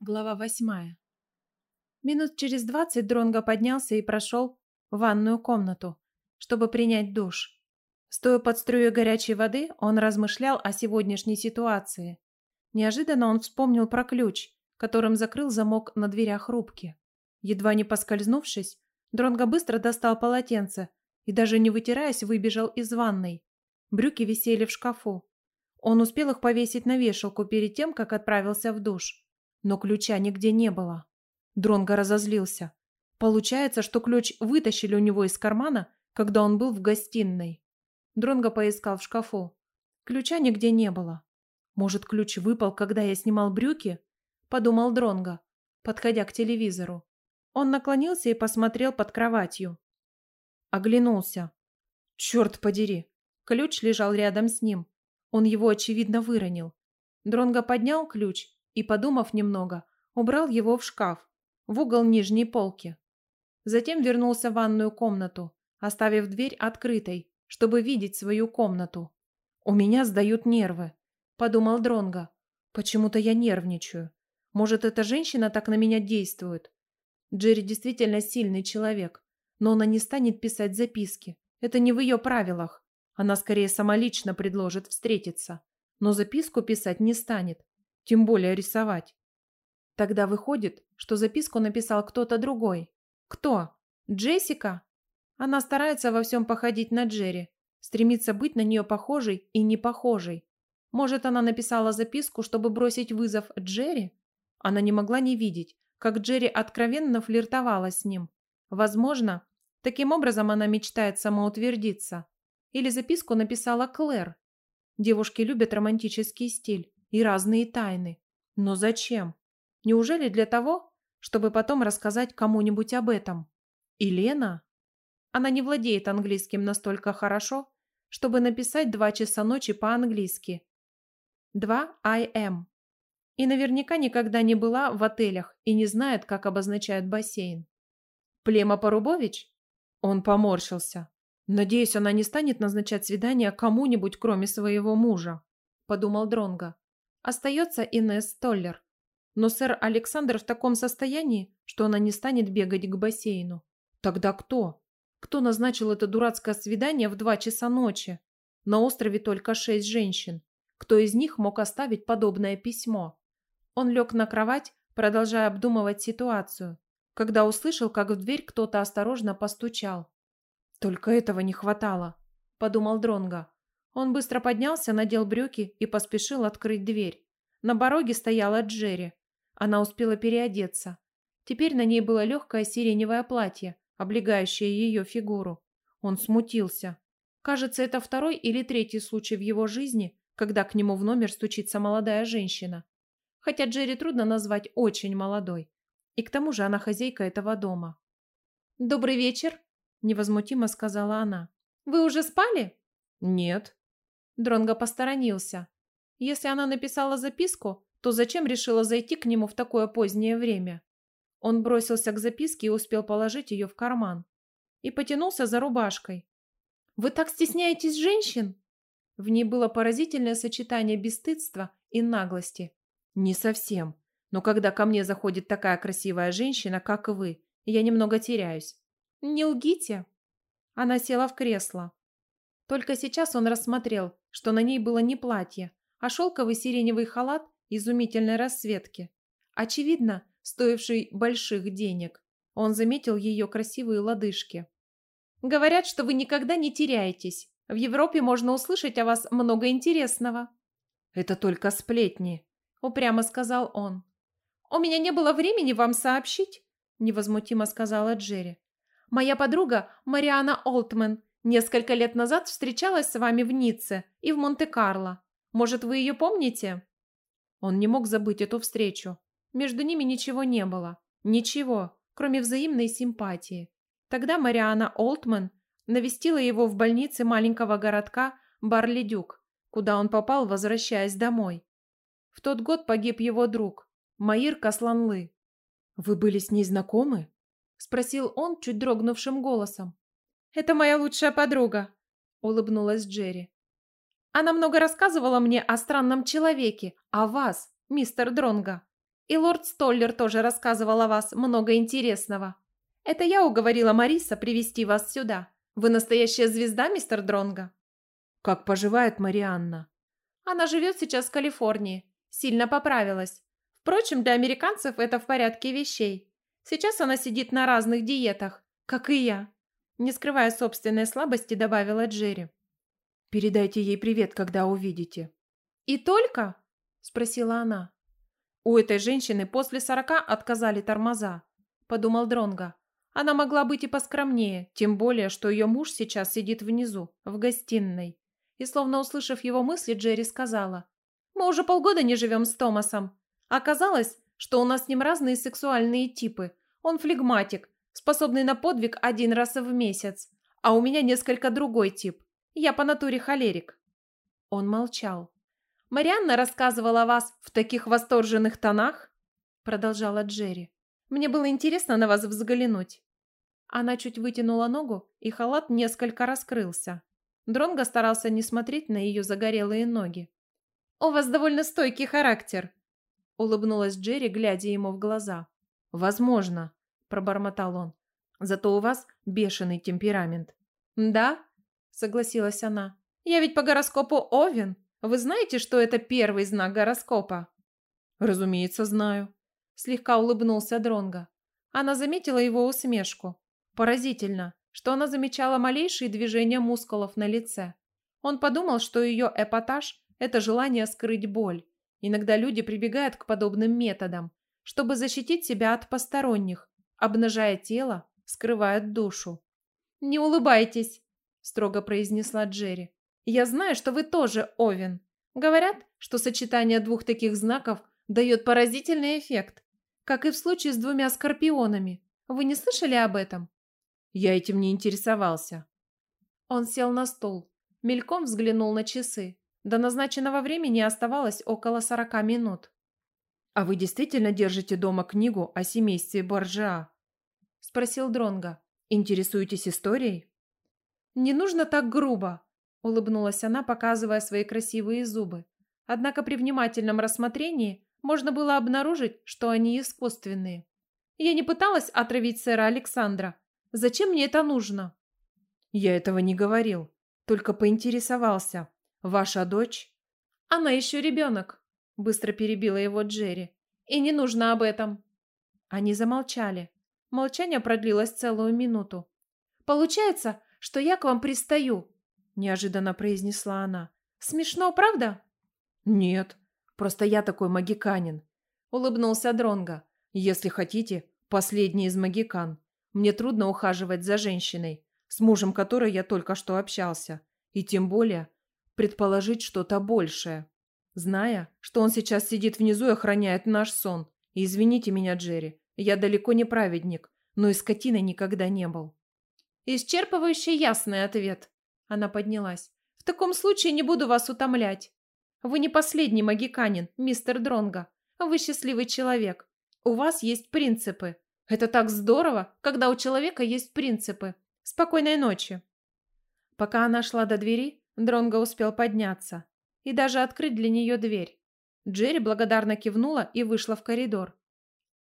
Глава восьмая. Минут через двадцать Дронго поднялся и прошел в ванную комнату, чтобы принять душ. Стоя под струей горячей воды, он размышлял о сегодняшней ситуации. Неожиданно он вспомнил про ключ, которым закрыл замок на дверях рубки. Едва не поскользнувшись, Дронго быстро достал полотенце и, даже не вытираясь, выбежал из ванной. Брюки висели в шкафу. Он успел их повесить на вешалку перед тем, как отправился в душ но ключа нигде не было. Дронго разозлился. Получается, что ключ вытащили у него из кармана, когда он был в гостиной. Дронго поискал в шкафу. Ключа нигде не было. Может, ключ выпал, когда я снимал брюки? Подумал Дронго, подходя к телевизору. Он наклонился и посмотрел под кроватью. Оглянулся. Черт подери. Ключ лежал рядом с ним. Он его, очевидно, выронил. Дронго поднял ключ и, подумав немного, убрал его в шкаф, в угол нижней полки. Затем вернулся в ванную комнату, оставив дверь открытой, чтобы видеть свою комнату. «У меня сдают нервы», – подумал Дронго. «Почему-то я нервничаю. Может, эта женщина так на меня действует?» Джерри действительно сильный человек, но она не станет писать записки. Это не в ее правилах. Она скорее самолично предложит встретиться. Но записку писать не станет тем более рисовать. Тогда выходит, что записку написал кто-то другой. Кто? Джессика? Она старается во всем походить на Джерри, стремится быть на нее похожей и не похожей. Может, она написала записку, чтобы бросить вызов Джерри? Она не могла не видеть, как Джерри откровенно флиртовала с ним. Возможно, таким образом она мечтает самоутвердиться. Или записку написала Клэр. Девушки любят романтический стиль и разные тайны. Но зачем? Неужели для того, чтобы потом рассказать кому-нибудь об этом? И? Она не владеет английским настолько хорошо, чтобы написать два часа ночи по-английски. Два I am. И наверняка никогда не была в отелях и не знает, как обозначают бассейн. Плема Порубович? Он поморщился. Надеюсь, она не станет назначать свидание кому-нибудь, кроме своего мужа, подумал Дронга. Остается Инесс Толлер. Но сэр Александр в таком состоянии, что она не станет бегать к бассейну. Тогда кто? Кто назначил это дурацкое свидание в два часа ночи? На острове только шесть женщин. Кто из них мог оставить подобное письмо? Он лег на кровать, продолжая обдумывать ситуацию, когда услышал, как в дверь кто-то осторожно постучал. «Только этого не хватало», — подумал Дронга. Он быстро поднялся, надел брюки и поспешил открыть дверь. На пороге стояла Джерри. Она успела переодеться. Теперь на ней было легкое сиреневое платье, облегающее ее фигуру. Он смутился. Кажется, это второй или третий случай в его жизни, когда к нему в номер стучится молодая женщина. Хотя Джерри трудно назвать очень молодой. И к тому же она хозяйка этого дома. «Добрый вечер», – невозмутимо сказала она. «Вы уже спали?» «Нет», Дронго посторонился. Если она написала записку, то зачем решила зайти к нему в такое позднее время? Он бросился к записке и успел положить ее в карман. И потянулся за рубашкой. «Вы так стесняетесь женщин?» В ней было поразительное сочетание бесстыдства и наглости. «Не совсем. Но когда ко мне заходит такая красивая женщина, как вы, я немного теряюсь». «Не лгите». Она села в кресло. Только сейчас он рассмотрел, что на ней было не платье, а шелковый сиреневый халат изумительной расцветки. Очевидно, стоивший больших денег. Он заметил ее красивые лодыжки. «Говорят, что вы никогда не теряетесь. В Европе можно услышать о вас много интересного». «Это только сплетни», — упрямо сказал он. «У меня не было времени вам сообщить», — невозмутимо сказала Джерри. «Моя подруга Мариана Олтман Несколько лет назад встречалась с вами в Ницце и в Монте-Карло. Может, вы ее помните?» Он не мог забыть эту встречу. Между ними ничего не было. Ничего, кроме взаимной симпатии. Тогда Мариана Олтман навестила его в больнице маленького городка Барлидюк, куда он попал, возвращаясь домой. В тот год погиб его друг, Маир Касланлы. «Вы были с ней знакомы?» – спросил он чуть дрогнувшим голосом. Это моя лучшая подруга», — улыбнулась Джерри. «Она много рассказывала мне о странном человеке, о вас, мистер Дронга. И лорд Столлер тоже рассказывал о вас много интересного. Это я уговорила Мариса привести вас сюда. Вы настоящая звезда, мистер Дронго. Как поживает Марианна? Она живет сейчас в Калифорнии. Сильно поправилась. Впрочем, для американцев это в порядке вещей. Сейчас она сидит на разных диетах, как и я. Не скрывая собственной слабости, добавила Джерри. «Передайте ей привет, когда увидите». «И только?» – спросила она. «У этой женщины после сорока отказали тормоза», – подумал Дронга. Она могла быть и поскромнее, тем более, что ее муж сейчас сидит внизу, в гостиной. И словно услышав его мысли, Джерри сказала. «Мы уже полгода не живем с Томасом. Оказалось, что у нас с ним разные сексуальные типы. Он флегматик, способный на подвиг один раз в месяц. А у меня несколько другой тип. Я по натуре холерик». Он молчал. «Марианна рассказывала о вас в таких восторженных тонах?» Продолжала Джерри. «Мне было интересно на вас взглянуть». Она чуть вытянула ногу, и халат несколько раскрылся. Дронго старался не смотреть на ее загорелые ноги. «У вас довольно стойкий характер», — улыбнулась Джерри, глядя ему в глаза. «Возможно», — пробормотал он. «Зато у вас бешеный темперамент». «Да?» согласилась она. «Я ведь по гороскопу Овен. Вы знаете, что это первый знак гороскопа?» «Разумеется, знаю», – слегка улыбнулся Дронго. Она заметила его усмешку. Поразительно, что она замечала малейшие движения мускулов на лице. Он подумал, что ее эпатаж – это желание скрыть боль. Иногда люди прибегают к подобным методам, чтобы защитить себя от посторонних, обнажая тело, скрывают душу. «Не улыбайтесь!» строго произнесла Джерри. «Я знаю, что вы тоже Овен. Говорят, что сочетание двух таких знаков дает поразительный эффект, как и в случае с двумя скорпионами. Вы не слышали об этом?» Я этим не интересовался. Он сел на стул, мельком взглянул на часы. До назначенного времени оставалось около сорока минут. «А вы действительно держите дома книгу о семействе Боржиа?» – спросил Дронга. «Интересуетесь историей?» «Не нужно так грубо», – улыбнулась она, показывая свои красивые зубы. Однако при внимательном рассмотрении можно было обнаружить, что они искусственные. Я не пыталась отравить сэра Александра. Зачем мне это нужно? Я этого не говорил, только поинтересовался. Ваша дочь? Она еще ребенок, быстро перебила его Джерри. И не нужно об этом. Они замолчали. Молчание продлилось целую минуту. Получается, что я к вам пристаю», – неожиданно произнесла она. «Смешно, правда?» «Нет, просто я такой магиканин», – улыбнулся Дронга. «Если хотите, последний из магикан. Мне трудно ухаживать за женщиной, с мужем которой я только что общался, и тем более предположить что-то большее. Зная, что он сейчас сидит внизу и охраняет наш сон. И извините меня, Джерри, я далеко не праведник, но и скотиной никогда не был». Исчерпывающий ясный ответ. Она поднялась. В таком случае не буду вас утомлять. Вы не последний магиканин, мистер Дронга. Вы счастливый человек. У вас есть принципы. Это так здорово, когда у человека есть принципы. Спокойной ночи. Пока она шла до двери, Дронго успел подняться и даже открыть для нее дверь. Джерри благодарно кивнула и вышла в коридор.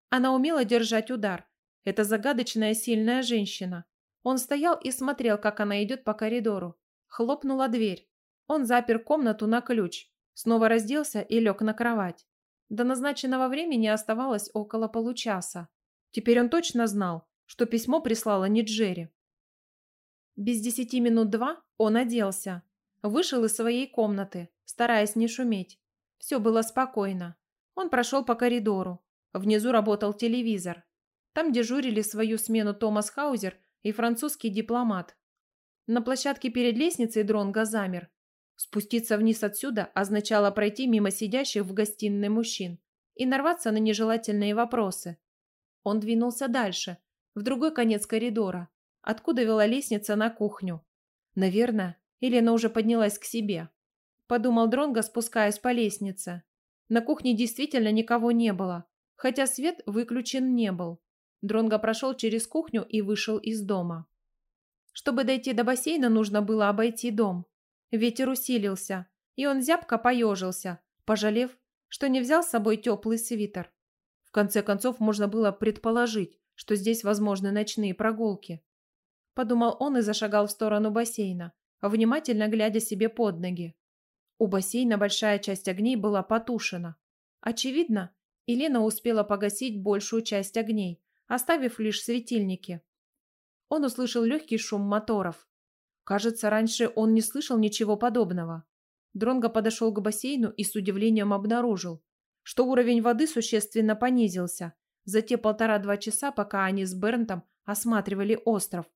Она умела держать удар. Это загадочная сильная женщина. Он стоял и смотрел, как она идет по коридору. Хлопнула дверь. Он запер комнату на ключ, снова разделся и лег на кровать. До назначенного времени оставалось около получаса. Теперь он точно знал, что письмо прислала не Джерри. Без десяти минут два он оделся. Вышел из своей комнаты, стараясь не шуметь. Все было спокойно. Он прошел по коридору. Внизу работал телевизор. Там дежурили свою смену Томас Хаузер и французский дипломат. На площадке перед лестницей Дронго замер. Спуститься вниз отсюда означало пройти мимо сидящих в гостиной мужчин и нарваться на нежелательные вопросы. Он двинулся дальше, в другой конец коридора, откуда вела лестница на кухню. Наверное, Елена уже поднялась к себе. Подумал Дронго, спускаясь по лестнице. На кухне действительно никого не было, хотя свет выключен не был. Дронго прошел через кухню и вышел из дома. Чтобы дойти до бассейна, нужно было обойти дом. Ветер усилился, и он зябко поежился, пожалев, что не взял с собой теплый свитер. конце концов, можно было предположить, что здесь возможны ночные прогулки. Подумал он и зашагал в сторону бассейна, внимательно глядя себе под ноги. У бассейна большая часть огней была потушена. Очевидно, Елена успела погасить большую часть огней, оставив лишь светильники. Он услышал легкий шум моторов. Кажется, раньше он не слышал ничего подобного. Дронго подошел к бассейну и с удивлением обнаружил, что уровень воды существенно понизился за те полтора-два часа, пока они с Бернтом осматривали остров.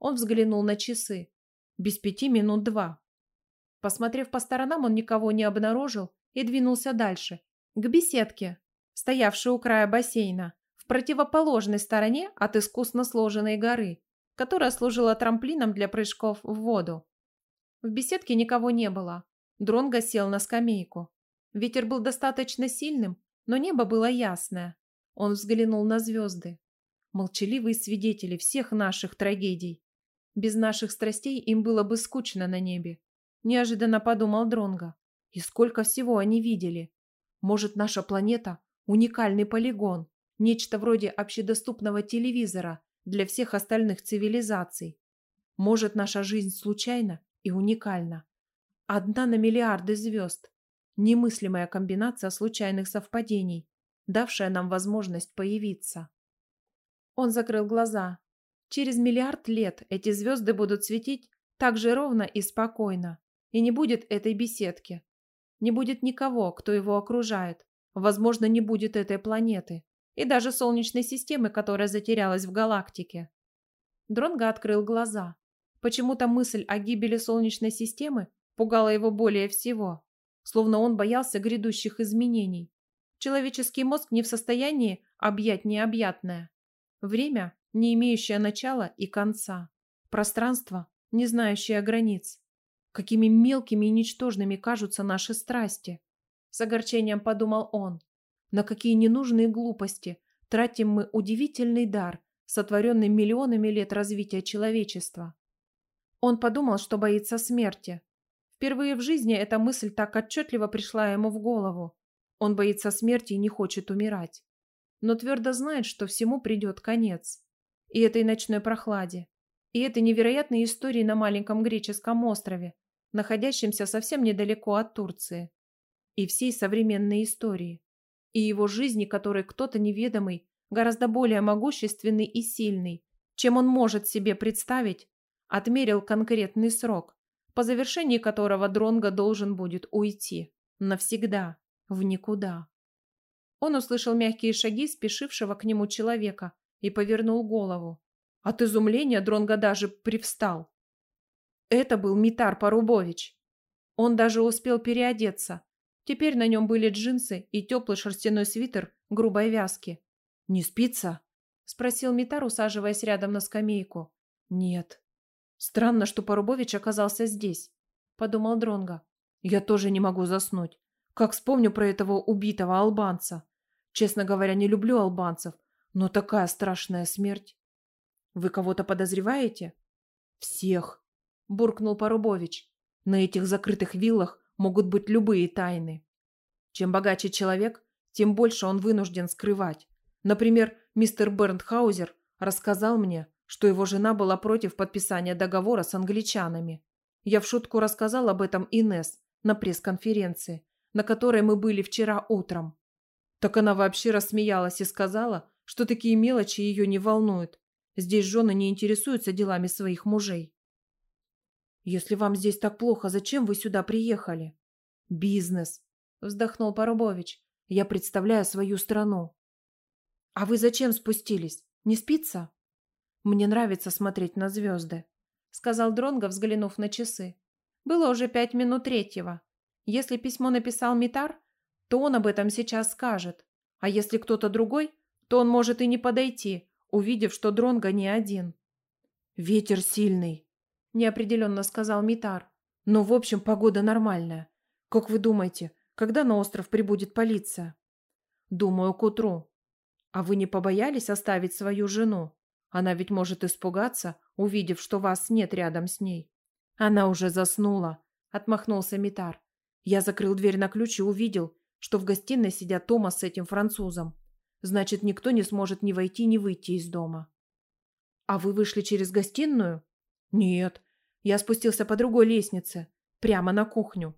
Он взглянул на часы. Без пяти минут два. Посмотрев по сторонам, он никого не обнаружил и двинулся дальше, к беседке, стоявшей у края бассейна, в противоположной стороне от искусно сложенной горы, которая служила трамплином для прыжков в воду. В беседке никого не было. Дронго сел на скамейку. Ветер был достаточно сильным, но небо было ясное. Он взглянул на звезды. Молчаливые свидетели всех наших трагедий. Без наших страстей им было бы скучно на небе. Неожиданно подумал Дронго. И сколько всего они видели. Может, наша планета – уникальный полигон, нечто вроде общедоступного телевизора для всех остальных цивилизаций. Может, наша жизнь случайна и уникальна. Одна на миллиарды звезд. Немыслимая комбинация случайных совпадений, давшая нам возможность появиться. Он закрыл глаза. Через миллиард лет эти звезды будут светить так же ровно и спокойно. И не будет этой беседки. Не будет никого, кто его окружает. Возможно, не будет этой планеты. И даже Солнечной системы, которая затерялась в галактике. Дронго открыл глаза. Почему-то мысль о гибели Солнечной системы пугала его более всего. Словно он боялся грядущих изменений. Человеческий мозг не в состоянии объять необъятное. Время, не имеющее начала и конца. Пространство, не знающее границ. Какими мелкими и ничтожными кажутся наши страсти. С огорчением подумал он. На какие ненужные глупости тратим мы удивительный дар, сотворенный миллионами лет развития человечества. Он подумал, что боится смерти. Впервые в жизни эта мысль так отчетливо пришла ему в голову. Он боится смерти и не хочет умирать. Но твердо знает, что всему придет конец. И этой ночной прохладе, и этой невероятной истории на маленьком греческом острове, находящемся совсем недалеко от Турции, и всей современной истории, и его жизни, которой кто-то неведомый, гораздо более могущественный и сильный, чем он может себе представить, отмерил конкретный срок, по завершении которого Дронго должен будет уйти. Навсегда. В никуда. Он услышал мягкие шаги спешившего к нему человека и повернул голову. От изумления Дронго даже привстал. Это был Митар Порубович. Он даже успел переодеться. Теперь на нем были джинсы и теплый шерстяной свитер грубой вязки. «Не спится?» – спросил Митар, усаживаясь рядом на скамейку. «Нет». «Странно, что Порубович оказался здесь», – подумал Дронго. «Я тоже не могу заснуть. Как вспомню про этого убитого албанца. Честно говоря, не люблю албанцев, но такая страшная смерть». «Вы кого-то подозреваете?» «Всех», буркнул Порубович. На этих закрытых виллах могут быть любые тайны. Чем богаче человек, тем больше он вынужден скрывать. Например, мистер Бернтхаузер рассказал мне, что его жена была против подписания договора с англичанами. Я в шутку рассказал об этом Инес на пресс-конференции, на которой мы были вчера утром. Так она вообще рассмеялась и сказала, что такие мелочи ее не волнуют. Здесь жены не интересуются делами своих мужей. Если вам здесь так плохо, зачем вы сюда приехали? Бизнес, вздохнул Порубович. Я представляю свою страну. А вы зачем спустились? Не спится? Мне нравится смотреть на звезды, сказал Дронго, взглянув на часы. Было уже пять минут третьего. Если письмо написал Митар, то он об этом сейчас скажет. А если кто-то другой, то он может и не подойти, увидев, что Дронго не один. Ветер сильный, неопределенно сказал Митар. Но, в общем, погода нормальная. Как вы думаете, когда на остров прибудет полиция? Думаю, к утру. А вы не побоялись оставить свою жену? Она ведь может испугаться, увидев, что вас нет рядом с ней. Она уже заснула, отмахнулся Митар. Я закрыл дверь на ключ и увидел, что в гостиной сидят Томас с этим французом. Значит, никто не сможет ни войти, ни выйти из дома. А вы вышли через гостиную? Нет. Я спустился по другой лестнице, прямо на кухню.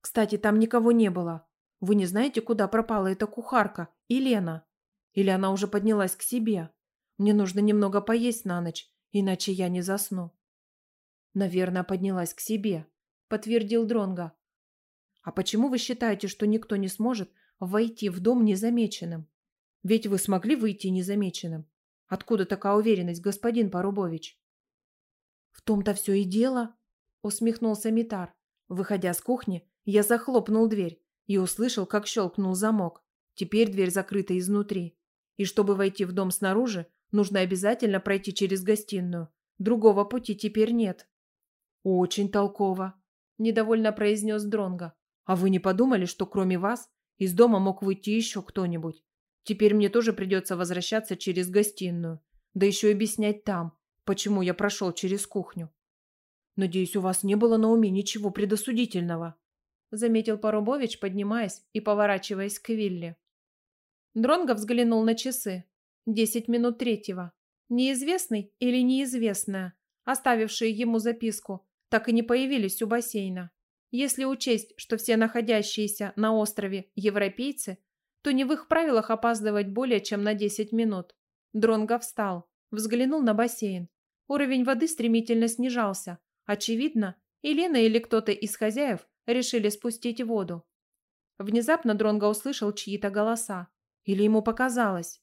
Кстати, там никого не было. Вы не знаете, куда пропала эта кухарка, Елена? Или она уже поднялась к себе? Мне нужно немного поесть на ночь, иначе я не засну. Наверное, поднялась к себе, подтвердил Дронга. А почему вы считаете, что никто не сможет войти в дом незамеченным? Ведь вы смогли выйти незамеченным. Откуда такая уверенность, господин Порубович? Том-то все и дело, усмехнулся Митар. Выходя с кухни, я захлопнул дверь и услышал, как щелкнул замок. Теперь дверь закрыта изнутри. И чтобы войти в дом снаружи, нужно обязательно пройти через гостиную. Другого пути теперь нет. Очень толково, недовольно произнес Дронга. А вы не подумали, что кроме вас из дома мог выйти еще кто-нибудь? Теперь мне тоже придется возвращаться через гостиную. Да еще и объяснять там, почему я прошел через кухню. Надеюсь, у вас не было на уме ничего предосудительного заметил Порубович, поднимаясь и поворачиваясь к Вилли. Дронго взглянул на часы. Десять минут третьего. Неизвестный или неизвестная, оставившие ему записку, так и не появились у бассейна. Если учесть, что все находящиеся на острове европейцы, то не в их правилах опаздывать более чем на 10 минут. Дронго встал, взглянул на бассейн. Уровень воды стремительно снижался. Очевидно, Елена или кто-то из хозяев решили спустить воду. Внезапно Дронго услышал чьи-то голоса. Или ему показалось?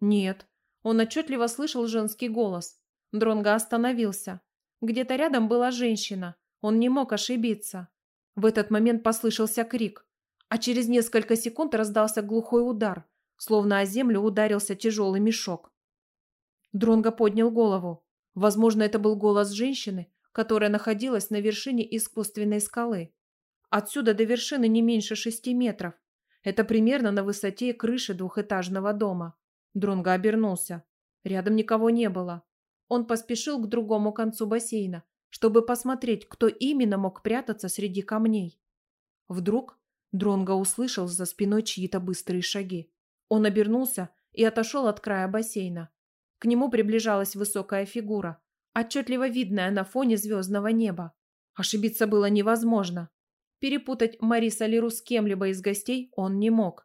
Нет, он отчетливо слышал женский голос. Дронго остановился. Где-то рядом была женщина. Он не мог ошибиться. В этот момент послышался крик, а через несколько секунд раздался глухой удар, словно о землю ударился тяжелый мешок. Дронго поднял голову. Возможно, это был голос женщины, которая находилась на вершине искусственной скалы. Отсюда до вершины не меньше шести метров. Это примерно на высоте крыши двухэтажного дома. Дронго обернулся. Рядом никого не было. Он поспешил к другому концу бассейна, чтобы посмотреть, кто именно мог прятаться среди камней. Вдруг Дронго услышал за спиной чьи-то быстрые шаги. Он обернулся и отошел от края бассейна. К нему приближалась высокая фигура, отчетливо видная на фоне звездного неба. Ошибиться было невозможно. Перепутать Мариса Леру с кем-либо из гостей он не мог.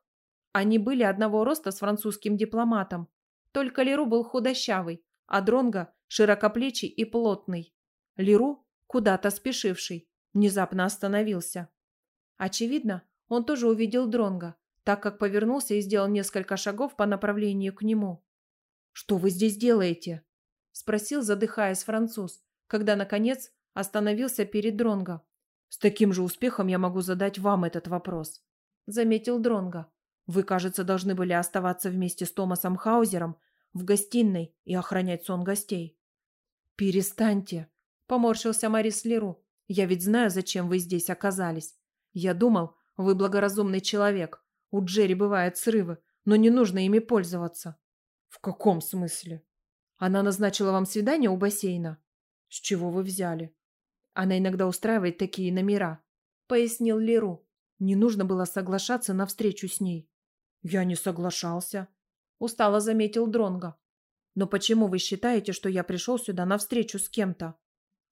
Они были одного роста с французским дипломатом. Только Леру был худощавый, а Дронго широкоплечий и плотный. Леру, куда-то спешивший, внезапно остановился. Очевидно, он тоже увидел Дронго, так как повернулся и сделал несколько шагов по направлению к нему. «Что вы здесь делаете?» – спросил, задыхаясь француз, когда, наконец, остановился перед Дронго. С таким же успехом я могу задать вам этот вопрос, заметил Дронга. Вы, кажется, должны были оставаться вместе с Томасом Хаузером в гостиной и охранять сон гостей. Перестаньте, поморщился Марис Леру. Я ведь знаю, зачем вы здесь оказались. Я думал, вы благоразумный человек. У Джерри бывают срывы, но не нужно ими пользоваться. В каком смысле? Она назначила вам свидание у бассейна? С чего вы взяли? Она иногда устраивает такие номера», — пояснил Леру. «Не нужно было соглашаться на встречу с ней». «Я не соглашался», — устало заметил Дронго. «Но почему вы считаете, что я пришел сюда на встречу с кем-то?»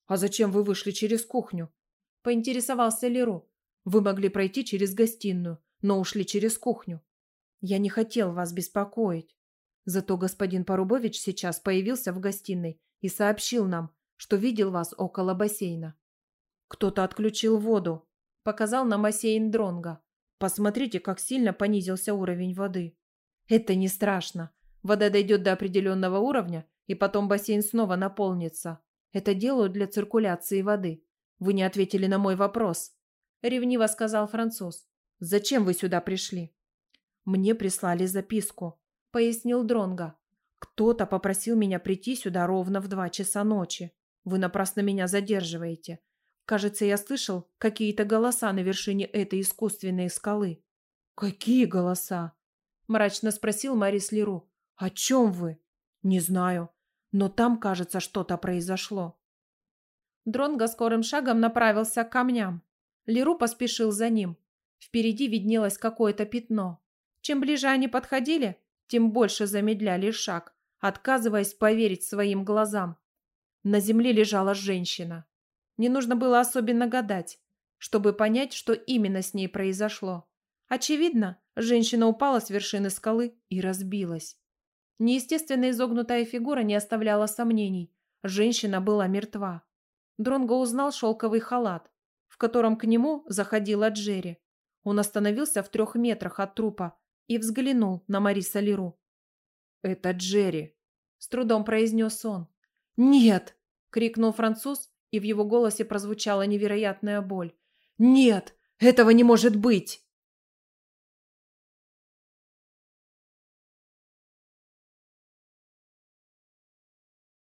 «А зачем вы вышли через кухню?» — поинтересовался Леру. «Вы могли пройти через гостиную, но ушли через кухню. Я не хотел вас беспокоить. Зато господин Порубович сейчас появился в гостиной и сообщил нам, что видел вас около бассейна. Кто-то отключил воду. Показал на бассейн Дронга. Посмотрите, как сильно понизился уровень воды. Это не страшно. Вода дойдет до определенного уровня, и потом бассейн снова наполнится. Это делают для циркуляции воды. Вы не ответили на мой вопрос. Ревниво сказал француз. Зачем вы сюда пришли? Мне прислали записку, пояснил Дронга. Кто-то попросил меня прийти сюда ровно в два часа ночи. Вы напрасно меня задерживаете. Кажется, я слышал какие-то голоса на вершине этой искусственной скалы. Какие голоса? Мрачно спросил Марис Леру. О чем вы? Не знаю. Но там, кажется, что-то произошло. Дронго скорым шагом направился к камням. Леру поспешил за ним. Впереди виднелось какое-то пятно. Чем ближе они подходили, тем больше замедляли шаг, отказываясь поверить своим глазам. На земле лежала женщина. Не нужно было особенно гадать, чтобы понять, что именно с ней произошло. Очевидно, женщина упала с вершины скалы и разбилась. Неестественно изогнутая фигура не оставляла сомнений. Женщина была мертва. Дронго узнал шелковый халат, в котором к нему заходила Джерри. Он остановился в трех метрах от трупа и взглянул на Мариса Леру. «Это Джерри», — с трудом произнес он. «Нет!» — крикнул француз, и в его голосе прозвучала невероятная боль. «Нет! Этого не может быть!»